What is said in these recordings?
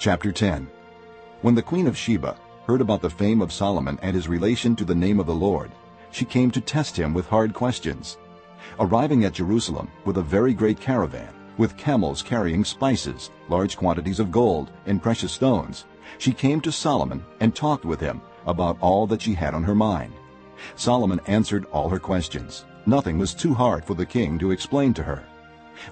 Chapter 10 When the queen of Sheba heard about the fame of Solomon and his relation to the name of the Lord, she came to test him with hard questions. Arriving at Jerusalem with a very great caravan, with camels carrying spices, large quantities of gold, and precious stones, she came to Solomon and talked with him about all that she had on her mind. Solomon answered all her questions. Nothing was too hard for the king to explain to her.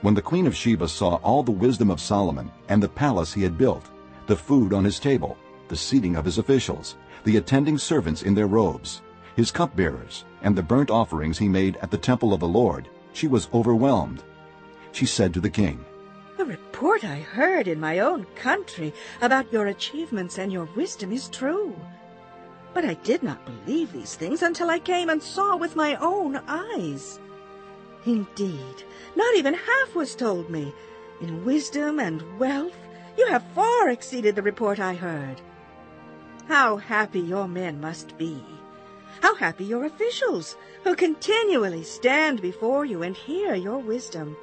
When the queen of Sheba saw all the wisdom of Solomon and the palace he had built, the food on his table, the seating of his officials, the attending servants in their robes, his cupbearers, and the burnt offerings he made at the temple of the Lord, she was overwhelmed. She said to the king, The report I heard in my own country about your achievements and your wisdom is true. But I did not believe these things until I came and saw with my own eyes. Indeed, not even half was told me. In wisdom and wealth, you have far exceeded the report I heard. How happy your men must be. How happy your officials, who continually stand before you and hear your wisdom.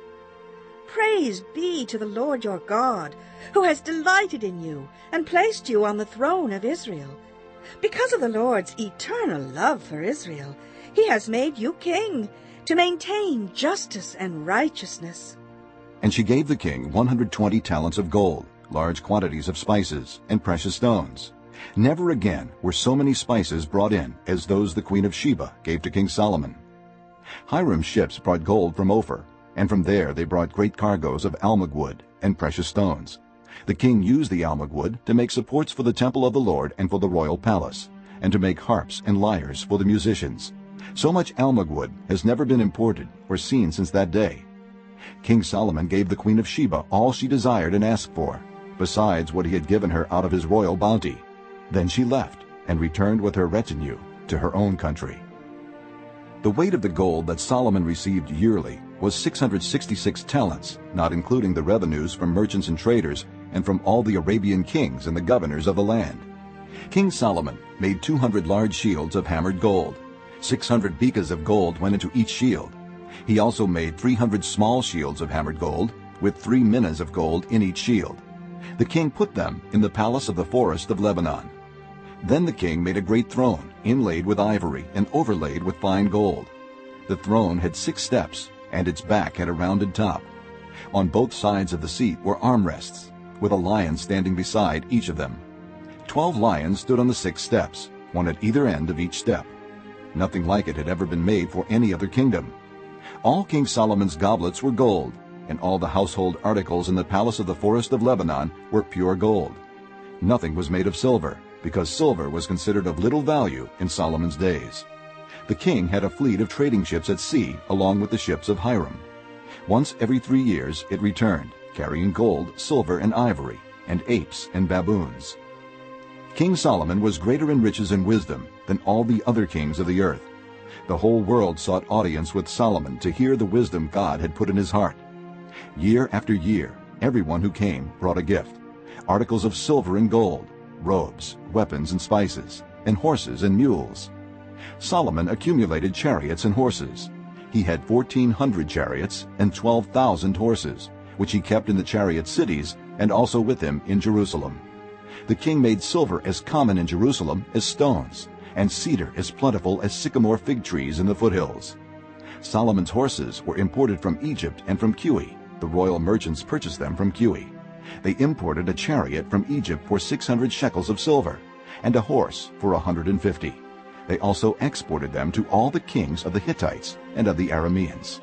Praise be to the Lord your God, who has delighted in you and placed you on the throne of Israel. Because of the Lord's eternal love for Israel, he has made you king to maintain justice and righteousness. And she gave the king 120 talents of gold, large quantities of spices, and precious stones. Never again were so many spices brought in as those the queen of Sheba gave to King Solomon. Hiram's ships brought gold from Ophir, and from there they brought great cargoes of almug wood and precious stones. The king used the almug wood to make supports for the temple of the Lord and for the royal palace, and to make harps and lyres for the musicians. So much almug wood has never been imported or seen since that day. King Solomon gave the queen of Sheba all she desired and asked for, besides what he had given her out of his royal bounty. Then she left and returned with her retinue to her own country. The weight of the gold that Solomon received yearly was 666 talents, not including the revenues from merchants and traders and from all the Arabian kings and the governors of the land. King Solomon made 200 large shields of hammered gold. 600 bekas of gold went into each shield. He also made 300 small shields of hammered gold, with three minas of gold in each shield. The king put them in the palace of the forest of Lebanon. Then the king made a great throne, inlaid with ivory and overlaid with fine gold. The throne had six steps, and its back had a rounded top. On both sides of the seat were armrests, with a lion standing beside each of them. Twelve lions stood on the six steps, one at either end of each step. Nothing like it had ever been made for any other kingdom. All King Solomon's goblets were gold, and all the household articles in the palace of the forest of Lebanon were pure gold. Nothing was made of silver, because silver was considered of little value in Solomon's days. The king had a fleet of trading ships at sea along with the ships of Hiram. Once every three years it returned, carrying gold, silver, and ivory, and apes and baboons. King Solomon was greater in riches and wisdom than all the other kings of the earth. The whole world sought audience with Solomon to hear the wisdom God had put in his heart. Year after year, everyone who came brought a gift, articles of silver and gold, robes, weapons and spices, and horses and mules. Solomon accumulated chariots and horses. He had 1,400 chariots and 12,000 horses, which he kept in the chariot cities and also with him in Jerusalem. The king made silver as common in Jerusalem as stones, and cedar as plentiful as sycamore fig trees in the foothills. Solomon's horses were imported from Egypt and from Kue. The royal merchants purchased them from Kue. They imported a chariot from Egypt for 600 shekels of silver, and a horse for 150. They also exported them to all the kings of the Hittites and of the Arameans.